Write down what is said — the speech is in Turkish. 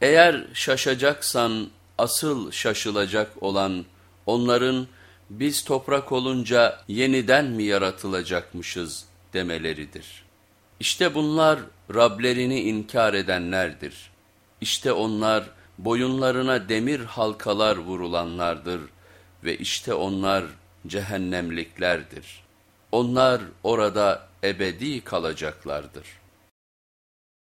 Eğer şaşacaksan asıl şaşılacak olan onların biz toprak olunca yeniden mi yaratılacakmışız demeleridir. İşte bunlar Rablerini inkar edenlerdir. İşte onlar boyunlarına demir halkalar vurulanlardır ve işte onlar cehennemliklerdir. Onlar orada ebedi kalacaklardır.''